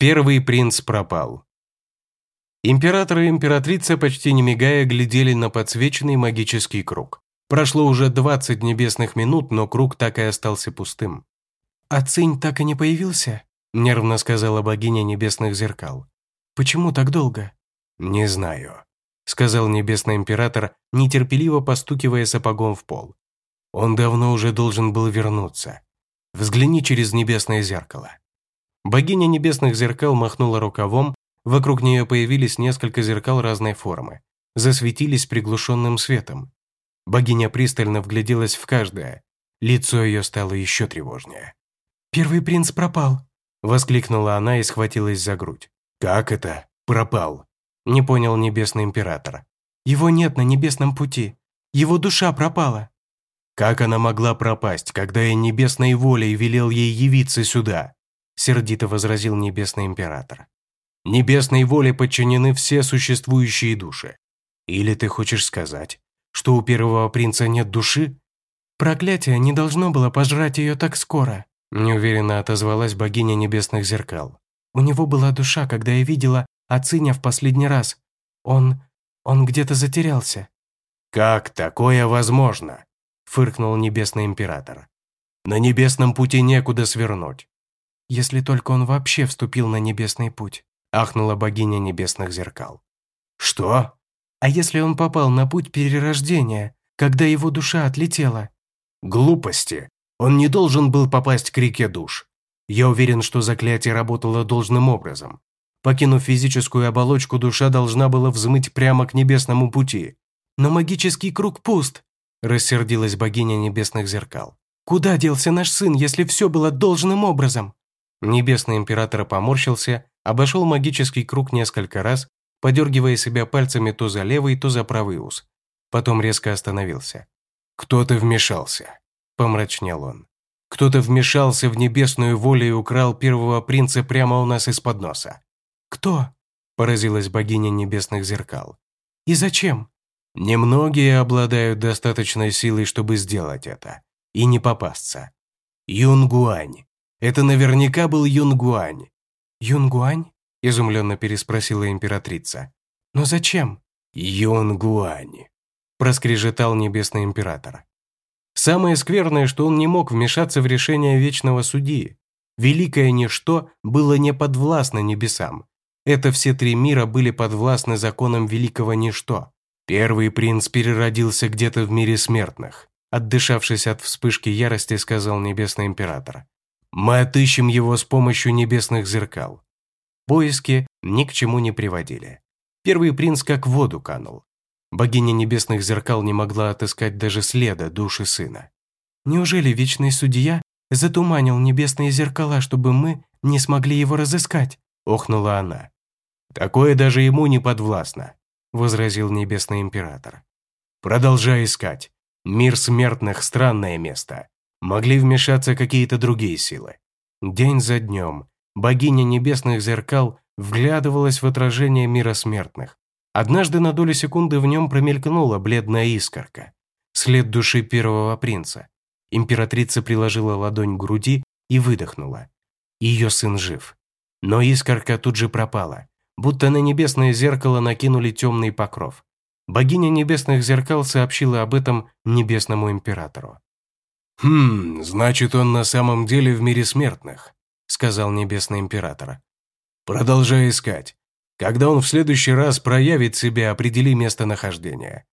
Первый принц пропал. Император и императрица, почти не мигая, глядели на подсвеченный магический круг. Прошло уже 20 небесных минут, но круг так и остался пустым. «А Цинь так и не появился?» – нервно сказала богиня небесных зеркал. «Почему так долго?» «Не знаю», – сказал небесный император, нетерпеливо постукивая сапогом в пол. «Он давно уже должен был вернуться. Взгляни через небесное зеркало». Богиня небесных зеркал махнула рукавом, вокруг нее появились несколько зеркал разной формы, засветились приглушенным светом. Богиня пристально вгляделась в каждое, лицо ее стало еще тревожнее. «Первый принц пропал», – воскликнула она и схватилась за грудь. «Как это? Пропал?» – не понял небесный император. «Его нет на небесном пути. Его душа пропала». «Как она могла пропасть, когда я небесной волей велел ей явиться сюда?» Сердито возразил Небесный Император. «Небесной воле подчинены все существующие души. Или ты хочешь сказать, что у первого принца нет души?» «Проклятие не должно было пожрать ее так скоро», неуверенно отозвалась богиня Небесных Зеркал. «У него была душа, когда я видела Ациня в последний раз. Он... он где-то затерялся». «Как такое возможно?» фыркнул Небесный Император. «На небесном пути некуда свернуть. Если только он вообще вступил на небесный путь», ахнула богиня небесных зеркал. «Что?» «А если он попал на путь перерождения, когда его душа отлетела?» «Глупости. Он не должен был попасть к реке душ. Я уверен, что заклятие работало должным образом. Покинув физическую оболочку, душа должна была взмыть прямо к небесному пути. Но магический круг пуст», рассердилась богиня небесных зеркал. «Куда делся наш сын, если все было должным образом?» Небесный император поморщился, обошел магический круг несколько раз, подергивая себя пальцами то за левый, то за правый ус. Потом резко остановился. «Кто-то вмешался», – помрачнел он. «Кто-то вмешался в небесную волю и украл первого принца прямо у нас из-под носа». «Кто?» – поразилась богиня небесных зеркал. «И зачем?» «Немногие обладают достаточной силой, чтобы сделать это, и не попасться. Юнгуань, это наверняка был Юнгуань. «Юнгуань?» – изумленно переспросила императрица. «Но зачем?» «Юнгуань», – проскрежетал небесный император. Самое скверное, что он не мог вмешаться в решение вечного судьи. Великое ничто было не подвластно небесам. Это все три мира были подвластны законам великого ничто. Первый принц переродился где-то в мире смертных. Отдышавшись от вспышки ярости, сказал небесный император. Мы отыщем его с помощью небесных зеркал. Поиски ни к чему не приводили. Первый принц как в воду канул. Богиня небесных зеркал не могла отыскать даже следа души сына. «Неужели вечный судья затуманил небесные зеркала, чтобы мы не смогли его разыскать?» – охнула она. «Такое даже ему не подвластно», – возразил небесный император. «Продолжай искать. Мир смертных – странное место могли вмешаться какие-то другие силы. День за днем богиня небесных зеркал вглядывалась в отражение мира смертных. Однажды на долю секунды в нем промелькнула бледная искорка. След души первого принца. Императрица приложила ладонь к груди и выдохнула. Ее сын жив. Но искорка тут же пропала, будто на небесное зеркало накинули темный покров. Богиня небесных зеркал сообщила об этом небесному императору. «Хм, значит, он на самом деле в мире смертных», — сказал Небесный Император. «Продолжай искать. Когда он в следующий раз проявит себя, определи местонахождение».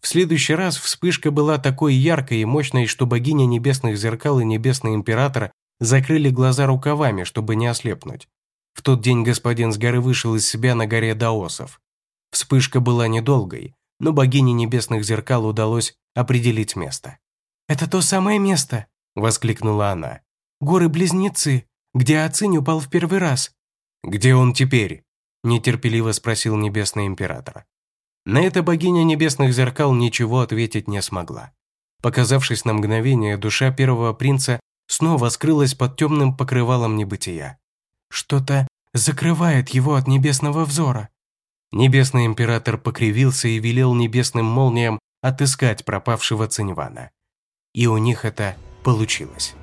В следующий раз вспышка была такой яркой и мощной, что богиня Небесных Зеркал и Небесный Император закрыли глаза рукавами, чтобы не ослепнуть. В тот день господин с горы вышел из себя на горе Даосов. Вспышка была недолгой, но богине Небесных Зеркал удалось определить место. «Это то самое место!» – воскликнула она. «Горы-близнецы, где Ацинь упал в первый раз». «Где он теперь?» – нетерпеливо спросил Небесный Император. На это богиня Небесных Зеркал ничего ответить не смогла. Показавшись на мгновение, душа первого принца снова скрылась под темным покрывалом небытия. «Что-то закрывает его от небесного взора». Небесный Император покривился и велел небесным молниям отыскать пропавшего Циньвана и у них это получилось.